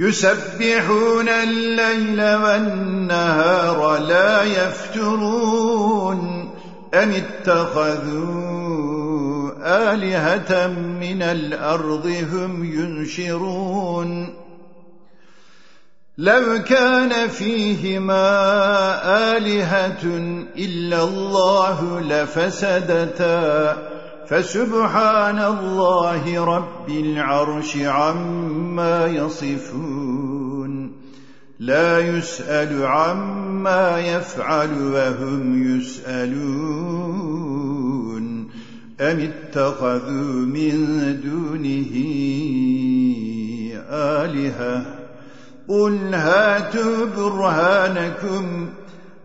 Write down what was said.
يسبحون الليل والنهار لا يفترون أم اتخذوا آلهة من الأرض هم ينشرون. لو كان فيهما آلهة إلا الله لفسدتا. فسبحان الله رب العرش عما يصفون. لا يسأل عما يفعل وهم يسألون. أم اتخذوا من دونه آلهة؟ قل هاتوا برهانكم